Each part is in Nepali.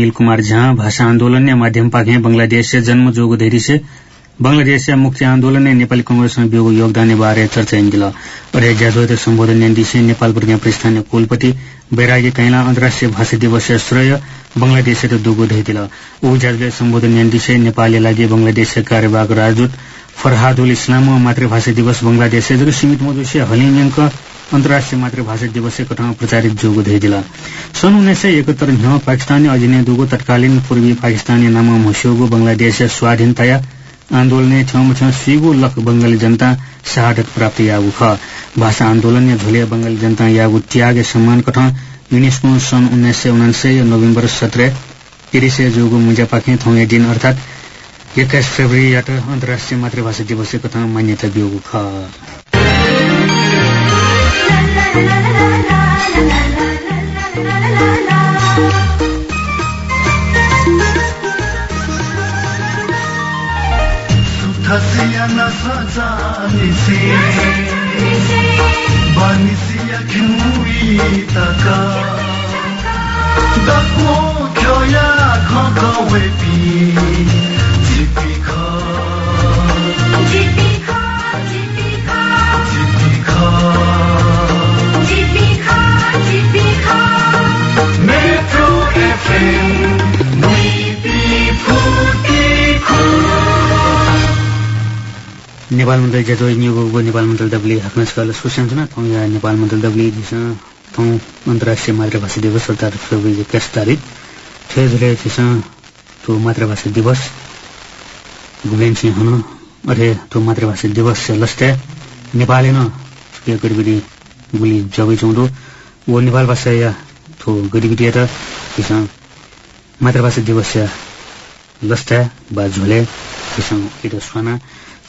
नील कुमार झा भाषा आन्दोलन ने माध्यम पाखे बंगलादेश से जन्म जोग धैर्य बंगलादेश से मुक्ति आन्दोलन ने नेपाली कंग्रेसमा बियोगो योगदान बारे चर्चा इंगिल अरे जादव सम्बोधन दिशे नेपाल प्रज्ञा प्रतिष्ठान कुलपति बैरागी कैला अन्तर्राष्ट्रिय भाषा दिवस श्रेय बंगलादेश दुगो धैतिल ऊ जाजले सम्बोधन दिशे नेपाली लागि बंगलादेश कार्यवाहक राजदूत फरहादुल इस्लाम मातृभाषा दिवस बंगलादेश सीमित मधुसे हलिङ अन्तर्राष्ट्रिय मातृभाषा दिवस कथा प्रचारित जोगो धैदिला सन् उन्नाइस सय एकहत्तर हिउँ पाकिस्तानी दुगो तत्कालीन पूर्वी पाकिस्तानी नाम मुस्योगो बंगलादेश स्वाधीनता आन्दोलन ठाउँमा ठाउँ स्विगो लख बंगाली जनता शहादत प्राप्त यागु ख। भाषा आन्दोलन झोलिया बंगाली जनता यागु त्याग सम्मान कठ युनेस्को सन् उन्नाइस सय उनासय नोभेम्बर सत्र तिरिसे जोगो मुजा पाखे थौए दिन अर्थात एक्काइस फेब्रुअरी अन्तर्राष्ट्रिय मातृभाषा दिवस कथा मान्यता बियोगु ख। हसिया न सचा निसी सचा निसी नेपाल मन्त्री नियोगको नेपाल मन्त्री दबली हाक्न सकल सुशान्तना थौ नेपाल मन्त्री दबली दिस थौ अन्तर्राष्ट्रिय मातृभाषा दिवस अर्थात् फेब्रुअरी एक्काइस तारिक छे जुलाई थिस तो मातृभाषा दिवस गुलेन सिंह हुन। अरे तो मातृभाषा दिवस से लस्टे नेपाली न गडबिडी गुली जबै चौँदो वो नेपाल भाषा या तो गडबिडी त थिस मातृभाषा दिवस या लस्टे बा झोले इट स्वाना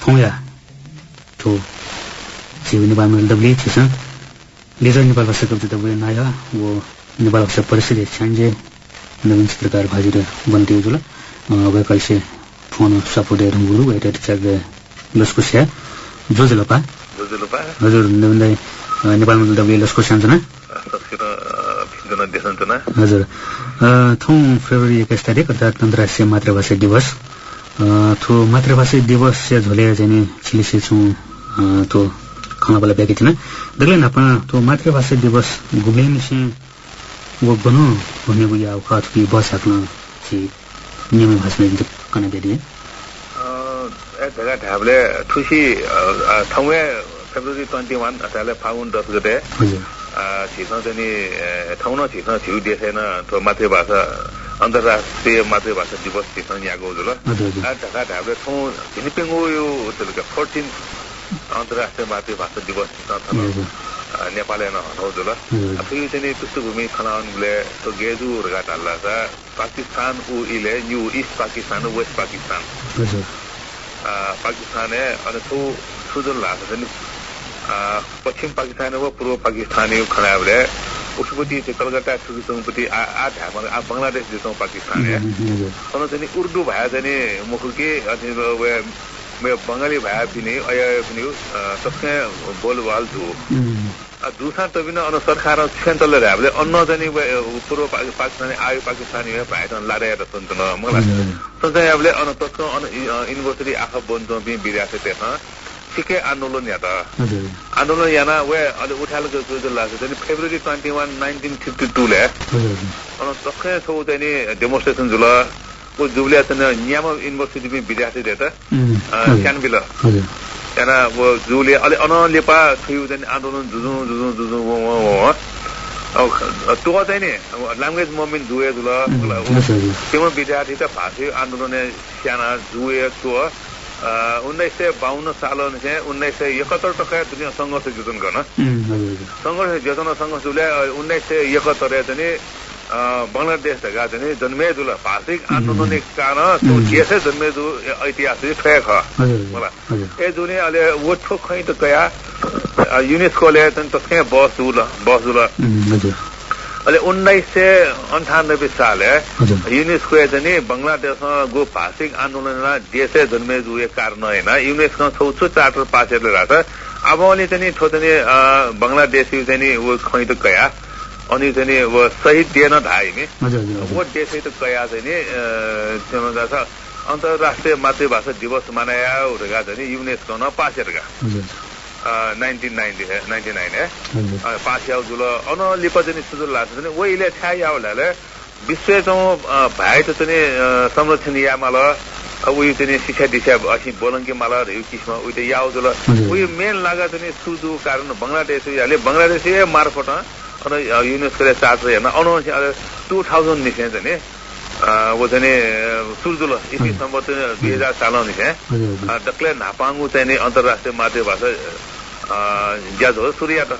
थौ या। To siu नेपाल में दबली छिसन लेजर नेपाल भाषा कब्ज दबले नाया वो नेपाल भाषा परिषद छांजे नवीन चित्रकार भाजिर बन्ती जुल अब कैसे फोन सपोर्ट रुंगुरु वेट चक लस्को स्या जो जलपा हजुर नवीन दाई नेपाल में दबले लस्को सान्जना हजुर थौ फेब्रुअरी एक्काइस तारिक अर्थात् अन्तर्राष्ट्रिय मातृभाषा दिवस थो मातृभाषा दिवस झोले चाहिँ छिलिसे छौँ तो खाना वाला बैगे थिएन दगले नापा तो मातृभाषा दिवस गुबले में वो बनो होने को या खात की बस हकना सी नियम भाषा में कना दे दिए जग्गा ढाबले ठुसी ठाउँमै फेब्रुअरी ट्वेन्टी वान अथवा फागुन दस गते। हजुर। छिस्न चाहिँ नि ठाउँ न छिस्न छिउ देखेन त्यो मातृभाषा अन्तर्राष्ट्रिय मातृभाषा दिवस छिस्न यहाँको हजुर ढाका ढाबले ठाउँ झिनिपेङ्गो यो फोर्टिन अन्तर्राष्ट्रिय मातृभाषा दिवस छिस्न हजुर नेपाली न हटाउँछु ल हजुर फेरि चाहिँ पृष्ठभूमि खनाउनुले त्यो गेजु हुर्का टाल्ला छ पाकिस्तान ऊ इले यु इस्ट पाकिस्तान वेस्ट पाकिस्तान पाकिस्तान अनि तो सुजन लाग्छ चाहिँ पश्चिम पाकिस्तान व पूर्व पाकिस्तान यो खनाबले उसपट्टि चाहिँ कलकत्ता छुकीसँगपट्टि आ ढामा आ बङ्गलादेश देशौँ पाकिस्तान अनि चाहिँ उर्दू भए चाहिँ मुखुकी अनि मैं बंगाली भाया पनि अया पनि तस्कै बोलबाल छु दूसरा तो बिना अन सरकार सेन्ट्रल हामीले अन्न चाहिँ पूर्व पाकिस्तानी आयो पाकिस्तानी भाइ त त सुन्छ न मलाई सोच्दा हामीले अन तस्को अन युनिभर्सिटी आँखा बन्छ पनि बिरासे त्यहाँ ठिकै आन्दोलन या त आन्दोलन याना वे अहिले उठाल जो लाग्छ चाहिँ February twenty one nineteen fifty टूले अन तस्कै छौ चाहिँ नि डेमोन्स्ट्रेसन जुल। को जुबले चाहिँ न्याम युनिभर्सिटी पनि विद्यार्थी दिए त स्यानबिल हजुर। त्यहाँ अब जुले अलि अनलेपा थुयो चाहिँ आन्दोलन जुझु जुझु जुझु त्यो चाहिँ नि ल्याङ्ग्वेज मुभमेन्ट जुए जुल त्यो विद्यार्थी त भाषी आन्दोलन साना जुए त्यो उन्नाइस सय बाहन्न साल चाहिँ उन्नाइस सय एकहत्तर टका दुनियाँ सङ्घर्ष योजन गर्न। सङ्घर्ष योजना सङ्घर्ष जुले उन्नाइस सय एकहत्तर चाहिँ बङ्गलादेश ढका चाहिँ जन्मेजुल भाषिक आन्दोलन कारण त्यो देशै जन्मेजु ऐतिहासिक ठेक मलाई ए जुने अहिले वो ठो खै त गया युनेस्कोले चाहिँ तस्कै बस जुल बस जुल। अहिले उन्नाइस सय अन्ठानब्बे साल युनेस्को चाहिँ नि बङ्गलादेशमा गो भाषिक आन्दोलनलाई देशै जन्मेजु एक कारण होइन। युनेस्को छौछु चार्टर पासेर रहेछ। अब अहिले चाहिँ ठो चाहिँ बङ्गलादेशी चाहिँ खै त गया अनि चाहिँ नि अब सही दिएन धाइ नि हजुर हजुर हजुर। वो देशै त कया चाहिँ नि त्यहाँ छ। अन्तर्राष्ट्रिय मातृभाषा दिवस मनाया उठेका चाहिँ युनेस्को न पासेरका नाइन्टिन नाइन्टी नाइन्टी नाइन है पास्याउ जुल अन लिप चाहिँ सुजुल लाग्छ चाहिँ वहिले छ्या यावलाले विश्व चाहिँ भाइ त चाहिँ संरक्षण यामाल उयो चाहिँ शिक्षा दिशा असी बोलङ्के माला रह्यो किसमा उयो त याउ जुल। हजुर। उयो मेन लागा चाहिँ सुजु कारण बङ्गलादेश याले बङ्गलादेश मार्फत आउनु टु थाउजन्ड निस्के चाहिँ नि वो चाहिँ नि सुर्जुल इति सम्बन्ध दुई हजार साल निस्के डक्ले नापाङ्गु चाहिँ नि अन्तर्राष्ट्रिय मातृभाषा ज्याज हो सूर्य त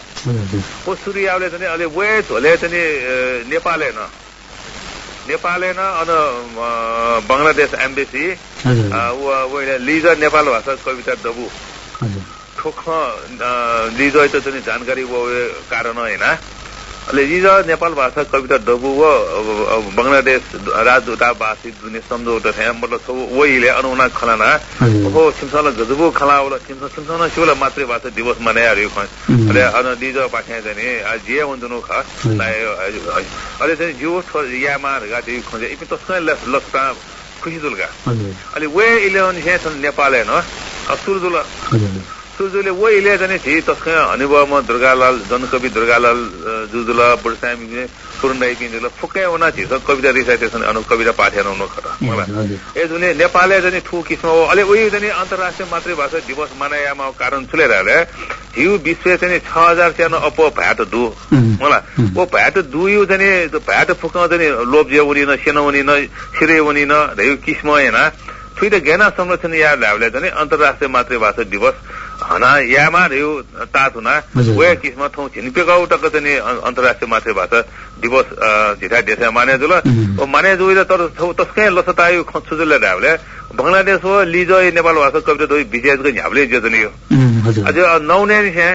वो सूर्यले चाहिँ अहिले वे झोले चाहिँ नेपाले न नेपाले न अन बङ्गलादेश एम्बेसी वे लिज नेपाल भाषा कविता दबु ठोक लिज त चाहिँ जानकारी कारण होइन अहिले लिज नेपाल भाषा कविता दबु वो बङ्गलादेश राजदूतावासी जुन सम्झौता थियो मतलब सब वहीले अनुना खलाना हो छिमसँग गजबो खला होला छिमसँग छिमसँग शिवला मातृभाषा दिवस मनायो खा उम्. अरे अन दिज पाखे चाहिँ नि आ जे हुन्छ नु खा। अरे चाहिँ जो यामा गा त्यो खोजे इपि तस्कै लस्ता खुसी दुलगा अहिले वे इलेवन हे छन् नेपाल हेर्न सुरजुल हजुर सुरजुले वे चाहिँ छि तस्कै हनिबम दुर्गालाल जनकवि दुर्गालाल जुजुल बुढसामी सुरुन्दाई पिन्जुल फुक्कै उना छि कविता रिसाइटेसन अनु कविता पाठ्यान हुनु हजुर ए जुन नेपालले चाहिँ ठु किसिम हो अहिले उयो चाहिँ अन्तर्राष्ट्रिय मातृभाषा दिवस मनायामा कारण छुलेरहले हिउ विश्व चाहिँ छ हजार सानो अप भ्याट दु. मलाई. ओ भ्याट दुयो चाहिँ भ्याट फुकाउ चाहिँ लोब्जे उनी न सेनो उनी न सिरे उनी न रह्यो किस्म होइन त घेना संरक्षण या ल्याउले चाहिँ अन्तर्राष्ट्रिय मातृभाषा दिवस हना यामा रह्यो तात हुना। हजुर। वे किस्म थौ छिनपेकाउ टक चाहिँ अन्तर्राष्ट्रिय मातृभाषा दिवस झिठा देशा माने जुल. ओ माने जुइले तर तस्कै लसतायो खछुजुले ल्याउले बङ्गलादेश हो लिजो नेपाल भाषा कविता दोइ विजयको जेजनी हो। उम्, हजुर। अझ नौने छे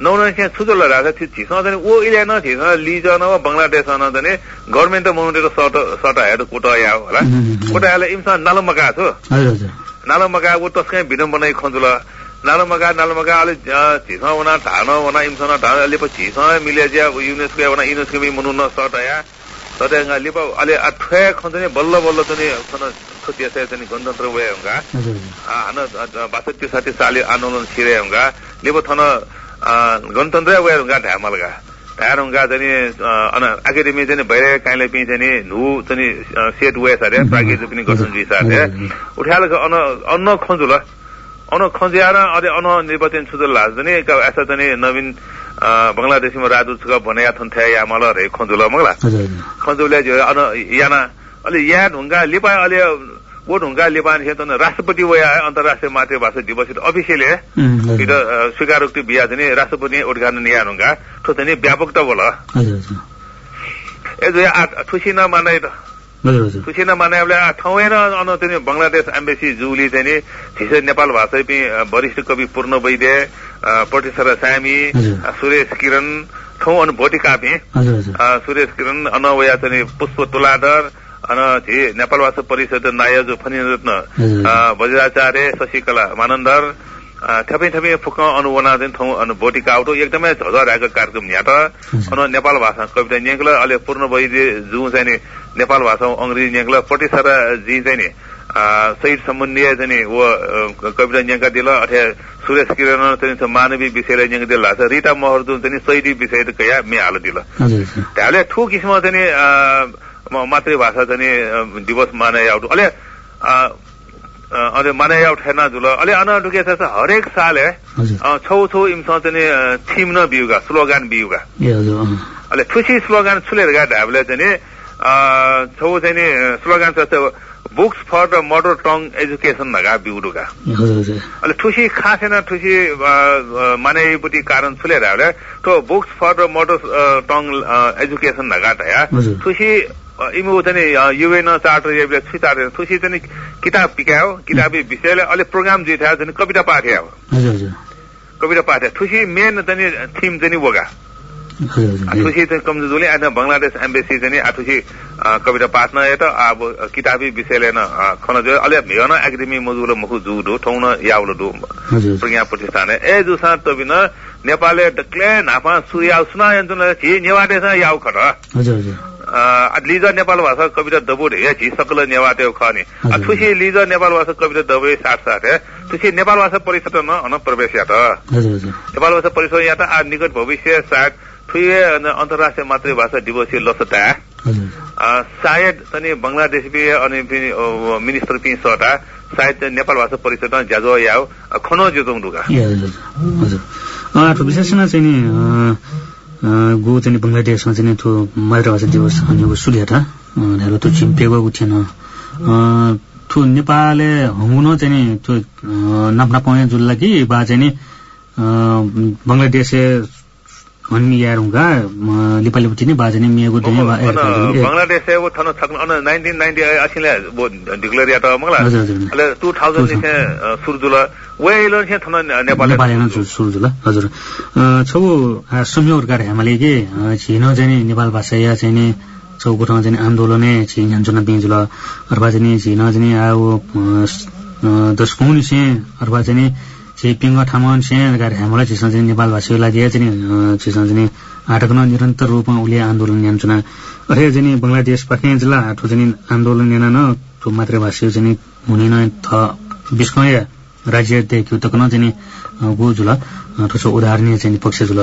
नौने छे छुजुल राजा थियो छिस चाहिँ ओ इले न लिज न बङ्गलादेश न चाहिँ गभर्मेन्ट मौन्टेर सट सट हेड कोटा या होला. कोटा याले इम्सा नालमका छु हजुर हजुर। नालमका ऊ तस्कै भिडम बनाइ खन्जुल। नालमका नालमका अलि छिस वना ढान वना इम्सन ढान अलि पछि छिस मिले ज्या युनेस्को वना युनेस्को मि मनु न सट या सटे लिप अलि अठे खन्छ बल्ल बल्ल चाहिँ खन खुतिया चाहिँ गणतन्त्र हान बासठी साठी साली आन्दोलन छिरे थन गणतन्त्र वे हंगा ढ्यामलगा ढ्यार हंगा चाहिँ अन एकाडेमी चाहिँ भइरहे काइले पि चाहिँ नु चाहिँ सेट वे सारे प्रागिज पनि गठन जी सारे उठाल अन अन्न खन्जुल अन खन्जिएर अरे अन निर्वाचन सुजुल लाज पनि ऐसा चाहिँ नवीन बङ्गलादेशीमा राजदूतका बनाया थन्थ्या या मला रे खन्जुल मगला। खन्जुले जो अन याना अलि या ढुङ्गा लिपा अलि वो ढुङ्गा लिपा नि त राष्ट्रपति वया अन्तर्राष्ट्रिय मातृभाषा दिवस अफिसियली। है इधर स्वीकारोक्ति बिहा चाहिँ राष्ट्रपति उद्घाटन या ढुङ्गा ठो चाहिँ व्यापकता बोल ए जो ठुसी नमाने त। खुसी नमानेले ठाउँएर अन चाहिँ बङ्गलादेश एम्बेसी जुली चाहिँ नि छिसै नेपाल भाषा पनि वरिष्ठ कवि पूर्ण वैद्य प्रतिसर सामी सुरेश किरण ठाउँ अनु भोटी कापी सुरेश किरण अनवया चाहिँ पुष्प तुलाधर अन छि नेपाल भाषा परिषद नायक फनिरत्न वज्राचार्य शशिकला मानन्दर अ, थपै थपै फुक अनुवना चाहिँ ठाउँ अनु भोटी काउटो एकदमै झझरहेको कार्यक्रम यहाँ त। अन नेपाल भाषा कविता न्याङ्कल अहिले पूर्ण वैद्य जु चाहिँ नि नेपाल भाषा अङ्ग्रेजी न्याङ्कल पटिसरा जी चाहिँ नि अ, शहीद सम्बन्धी चाहिँ नि वो कविता न्याङ्का दिल अथे सुरेश किरण चाहिँ मानवीय विषयलाई न्याङ्क दिल लाग्छ रिता महर जुन चाहिँ नि शहीदी विषय कया मे हाल दिल त्याले ठु किसिम चाहिँ मातृभाषा चाहिँ दिवस माने आउट। अले अ, अ, अले माने आउट हेर्न जुल। अले अन ढुके छ हरेक साल छौ छौ इमसँग चाहिँ थिम न बिउगा स्लोगान बिउगा। अहिले खुसी स्लोगान छुलेर गा ढाबले चाहिँ छौ चाहिँ नि स्लोगान छ books for the mother tongue education नगा बिउडुगा अहिले ठुसी खासेन ठुसी मानेपट्टि कारण छुलेर हाले तो books for the mother tongue education नगा। ठुसी इमु चाहिँ युएन चार्टर एबले छु चार्टर ठुसी चाहिँ किताब पिकायो किताबी विषयले अहिले प्रोग्राम जे थियो चाहिँ कविता हजुर कविता पाठ्या ठुसी मेन चाहिँ थिम चाहिँ बोगा आठुसी चाहिँ कमजोरी अनि बङ्गलादेश एम्बेसी चाहिँ आठुसी कविता पाठ न त अब किताबी विषयले न खन जो अले हेन एकाडेमी मजुलो मुखु जुडो ठौन याउलो हजुर प्रज्ञा प्रतिष्ठान। ए जुसा तबिन नेपालले डक्ले नाफा सूर्य सुना यन्त्र छि नेवाटे छ याउ खट लिज नेपाल भाषा कविता दबुड हे छि सकल नेवाटे खनि। ठुसी लिज नेपाल भाषा कविता दबे साथ साथ हे ठुसी नेपाल भाषा परिषद न अन प्रवेश या त? हजुर हजुर। नेपाल भाषा परिषद या त? आ निकट भविष्य सायद ठुए अन्तर्राष्ट्रिय मातृभाषा दिवस लसता। सायद तनी बङ्गलादेश अनि मिनिस्टर पनि सटा सायद नेपाल भाषा परिषद ज्याजो अ, खनो जोतौँ ढुका विशेषमा चाहिँ नि गो चाहिँ बङ्गलादेशमा चाहिँ त्यो मातृभाषा दिवस अनि सुलिया था हेर त्यो चिम्पेको थिएन। त्यो नेपालले हुन चाहिँ त्यो नाप्ना पाउने जुल्ला कि बा चाहिँ नि बङ्गलादेश अनि यार हुँगा लिपाली बुटी नै बाजे नै मियागो दिने बा- ए, ए, बङ्गलादेश वो थन सक्न अन 1990 असिले वो डिक्लेयर या त मंगला। अले 2000 नि से सुरजुल वेलो से थन नेपाल नेपाली नै छु सुरु ल हजुर छौ आ, संयोगकार हामीले के छिन चाहिँ नि नेपाल भाषा या चाहिँ नि चौकोठामा चाहिँ नि आन्दोलनै छि ह्यान्चुना बिजुल अथवा चाहिँ नि छिन चाहिँ नि अब दसकुन से अथवा चाहिँ छि पिङ्ग ठामन से गार हामीलाई छिसन चाहिँ नेपाल भाषीको लागि चाहिँ छिसन चाहिँ नि आटकन निरन्तर रूपमा उसले आन्दोलन ह्यान्चुना अरे चाहिँ बङ्गलादेश पाखे जिल्ला हाटो चाहिँ आन्दोलन याना न त्यो मातृभाषी चाहिँ हुने न थ बिस्कय राज्य देखियो तकन चाहिँ नि अँ, गो अँ, थोसो उदाहरणीय चाहिँ पक्ष जुल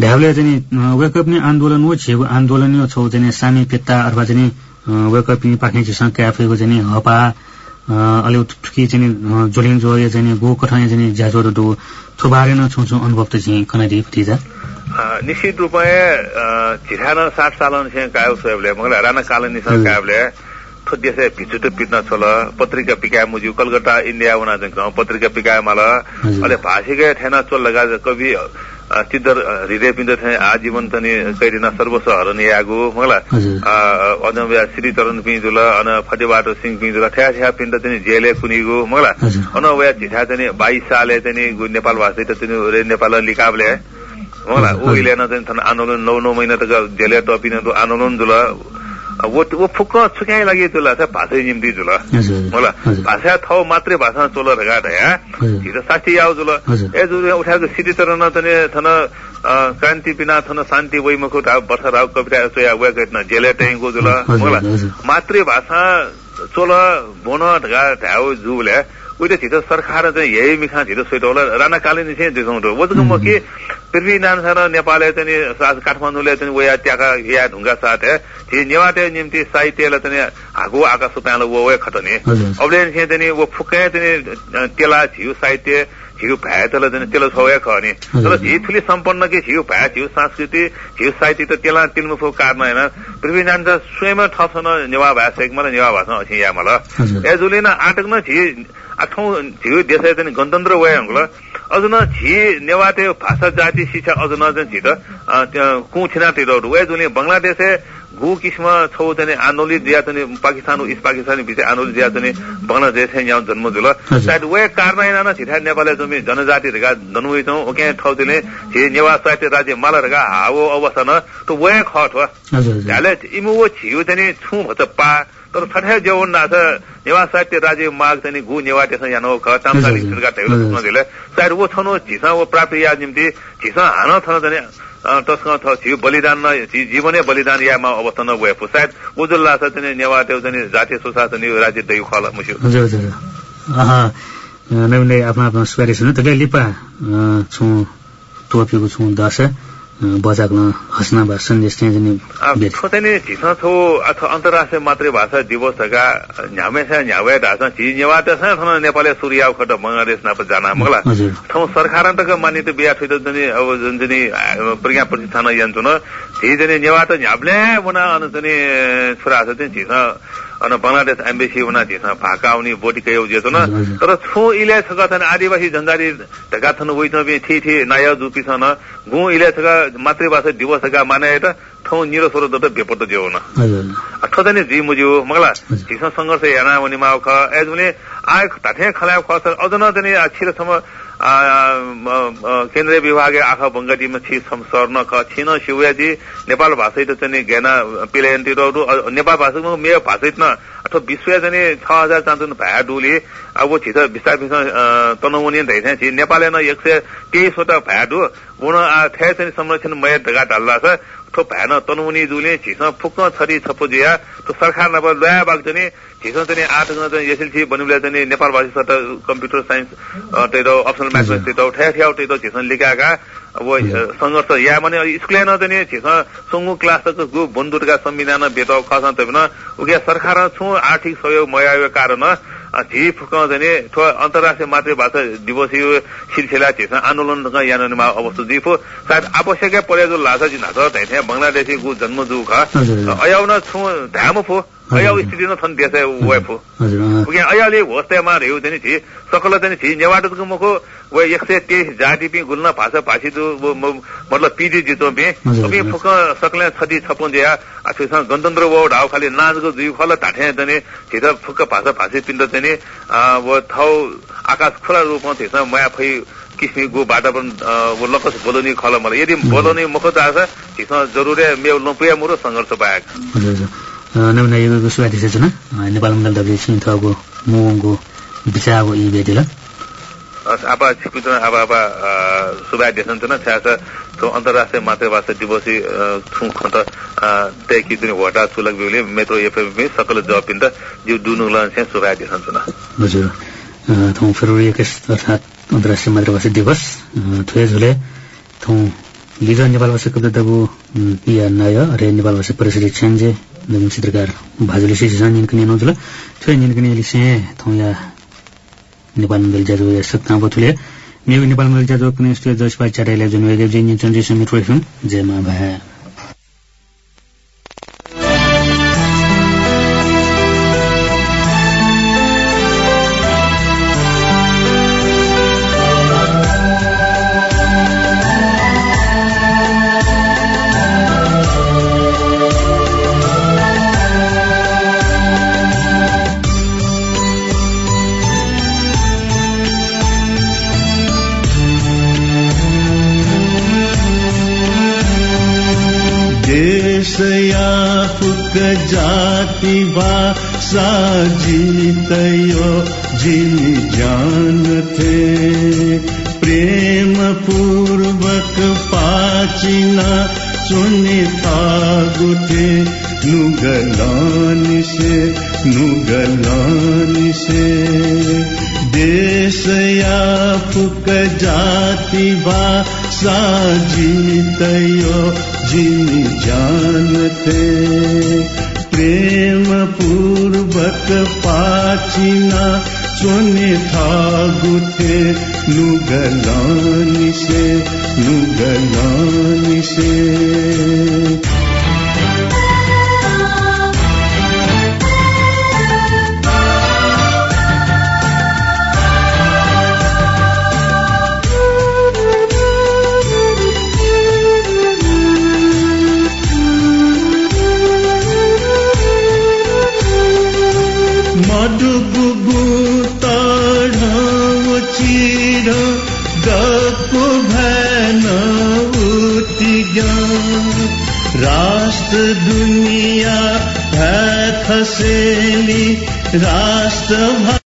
ढ्याबले चाहिँ वेकअप नि आन्दोलन हो छेउ आन्दोलन छौ चाहिँ सामी पेत्ता अथवा चाहिँ वेकअप नि पाखे छिसँग क्याफेको चाहिँ हपा अलि ठुकी चाहिँ जोलिङ जो या चाहिँ गो कठा चाहिँ नि ज्याजोरो डो थोबारे न छौ छौ अनुभव त चाहिँ कनाडी भतिजा निश्चित रूपमा छिठान साठ साल कायो सोबले मंगला राणा कालन हजुर। कायबले थोद्य से पिछुट पिट्न छोल पत्रिका पिकाय मुजु कलकत्ता इन्डिया उना पत्रिका पिकाय माल। अले भाषिके ठेना चोल लगा कवि हृदय पिण्ड थे आजीवन तनि कैरिना सर्वस्व हरन यागु मंगला हजुर। अनव्या श्री चरण पिजुल अन फटेबाटो सिंह पिजुल ठ्या ठ्या पिण्ड तनि जेले कुनिगु मंगला हजुर। अनव्या झिठा तनि 22 साले गु- नेपाल भाषा त तनि नेपाल लिकाबले होला हजुर। उहिले न चाहिँ आन्दोलन नौ नौ महिना तक जेले टपिन तो आन्दोलन जुल वो वो फुक्क छुकाइ लागि छ भाषै निम्ति जुल हजुर भाषा थौ मात्रै भाषा चोल रगा हजुर। हिजो साठी आउ जुल। ए जुल उठाएको सिटी चरण तने थन क्रान्ति बिना थन शान्ति वैमुखु वर्ष राव कविता चोया वे गट्न जेले टेंगु जुल होला। मातृभाषा चोल बोन ढगा ढ्याउ जुले उहिले छिटो सरकार चाहिँ यही मिखा छिटो सोइटो होला राणा कालिनी चाहिँ दिसौँ वो चाहिँ म के पृथ्वी नारायण सर नेपालले चाहिँ काठमाडौँले चाहिँ वया त्याका या ढुङ्गा साथ है नेवाटे निम्ति साहित्यले चाहिँ हागु आकाश सुतालो वो वे खटने। अबले चाहिँ वो फुक्कै चाहिँ तेला छिउ साहित्य छिउ भए तल चाहिँ तेलो छौया खने तर। झि ठुली सम्पन्न के छिउ भए छिउ संस्कृति छिउ साहित्य त तेला तिलमुखो कारण होइन पृथ्वी नारायण त स्वयं ठप्छ न नेवा भाषा मलाई नेवा भाषा अछि या मलाई हजुर। ए जुले न आटक न छि आठौँ छिउ देश चाहिँ गणतन्त्र वय हङ्गल अझ न छि नेवाटे भाषा जाति शिक्षा अझ न चाहिँ छि त कु छिना तिर वे जुले बङ्गलादेश गु किस्म छौ चाहिँ आन्दोलित जिया चाहिँ पाकिस्तान इस पाकिस्तानी विषय आन्दोलित जिया चाहिँ बङ्गलादेश यहाँ जन्म जुल। सायद वे कारण न छिठा नेपालले जमी जनजाति रेगा जन्मुइ छौ ओके ठाउँ चाहिँ छि नेवा साहित्य राज्य माला रेगा हावो अवस्था न त वे खट हो झाले इमु वो छिउ चाहिँ छु भन्छ पा तर ठठ्या जेवन नाछ नेवा साहित्य राज्य माग चाहिँ गु नेवा त्यसमा यानो ख चामसाली हजुर, सुरगा हजुर। टेबल सुन दिले सायद वो छनो झिसा वो प्राप्ति या निम्ति झिसा हान थन अ, तस्क थ बलिदान न जीवनै बलिदान यामा अवस्था न गएको सायद उजुल्ला छ चाहिँ नेवा त्यो चाहिँ जातीय सोसा चाहिँ राज्य दै खल मुस्यो आफ्नो आफ्नो सुपारिस हुनु त्यसले लिपा छौँ टोपीको छौँ दस। बजाक्न हस्न भा सन्देश चाहिँ चाहिँ भेट छोटेने झिसा छौ अथवा अन्तर्राष्ट्रिय मातृभाषा दिवस थका न्यामेसा न्यावे ढासा झि नेवा त्यसमा थन नेपाली सूर्य खट बङ्गलादेश नाप जाना मगला ठाउँ सरकार मान्यता बिहा ठुइद जनि अब जुन जनि प्रज्ञा प्रतिष्ठान यन्छु न झि जनि नेवा त झ्याब्ले बना अन जनि छोरा छ चाहिँ झिस अन बङ्गलादेश एम्बेसी बना झिस भाका आउने बोटी कयौ जेतो न। तर छु इले छका छन् आदिवासी जनजाति ढका छन् उइ छबे ठी ठी नाय जुपी छन्। गु इले छका मातृभाषा दिवस छका माने त ठाउँ निरो सोरो दत बेपट जेउ न हजुर ठोदने जी मुजियो मगला। हजुर। झिस संघर्ष हेर्न वनि माउ ख एजले आय ताठे खलाय ख सर अझ न जने छिरसम्म केन्द्रीय विभागे आँखा बङ्गदीमा छि सर्न क छिन शिवयाजी नेपाल भाषा चाहिँ ज्ञान पिलेन्टिरहरू नेपाल भाषामा मेय भाषा न अथवा विश्व चाहिँ छ हजार चान्चुन भ्या डुली अब छित बिस्तार बिस्तार तनमुनि दैथे छि नेपालले न एक सय तेइसवटा भ्या डु गुण ठ्या चाहिँ संरक्षण मय ढगा डाल्ला छ। ठो भ्यान तनमुनि जुले छिस फुक्न छरी छप्पो जिया तो सरकार नभए लया बाग चाहिँ छिस चाहिँ आठ गण चाहिँ एसएलसी बनिबले चाहिँ नेपाल भाषी कम्प्युटर साइन्स त्यही त अप्सनल म्याथमेटिक्स त्यही त ठ्या ठ्या त्यही त छिस लिकाका अब सङ्घर्ष या भने स्कुले न चाहिँ छिस सुङ्गु क्लास तक गु बन्दुरका संविधान बेत खस त बिना उके सरकार छु आर्थिक सहयोग मयायो कारण झी फुक चाहिँ ठो अन्तर्राष्ट्रिय मातृभाषा दिवस यो सिलसिला छिस आन्दोलन यानमा अवस्था जिफो सायद आवश्यक परेको लाछ जिन त्यहाँ बङ्गलादेशी गु जन्म जु ख हजुर अयाउन छु धामो फो अयाउ स्थिति न छन् देश वेफो रेउ चाहिँ छि सकल चाहिँ छि नेवाटको वे एक सय तेइस जाति पि गुल्न भाषा भाषी दु मतलब पिजी जितो अबि हजुर। फुक सकले छति छपुन अछुसँग गणतन्त्र वो ढाउ खाली नाचको जुइ चाहिँ फुक भाषा भाषी पिण्ड चाहिँ अ, वो थौ आकाश खुला रूपमा थिएछ माया फै किसिम गो वातावरण लकस बोलनी खल मलाई यदि बोलनी मुख चाहछ छिस जरुरी मेउ लपुया मुरो सङ्घर्ष पाएक नवीन सुवाध्यक्ष छन् नेपाल मण्डल यी बेदिला अब छ छ्यास अन्तर्राष्ट्रिय मातृभाषा दिवसी थु खन्त वटा चुलक बिउले मेट्रो एफएम सकल जब जिउ दुनु हजुर। थौँ फेब्रुअरी एक्काइस अर्थात् अन्तर्राष्ट्रिय मातृभाषा दिवस थुए झुले थौँ लिज नेपाल भाषा कविताको पिया नय अरे नेपाल भाषा छ्यान्जे नवीन चित्रकार भाजुले सिसिसन निन्कने नौजुल थुए निन्कने लिसे थौँ या नेपाल मण्डल जाजो या सक्ता बथुले मेगु नेपाल मण्डल जाजो कुनै स्टुडियो जसपा चारैले जुन वेगे जिन चन्जे समित रोइफुन जयमा भए भाषा जीत यो जिन प्रेम पूर्वक पाचिना सुनि गुथे नुगलान से नुगलान से। जाति जिन पूर्वक पाचिना था गुथे नुगलान से नुगलान से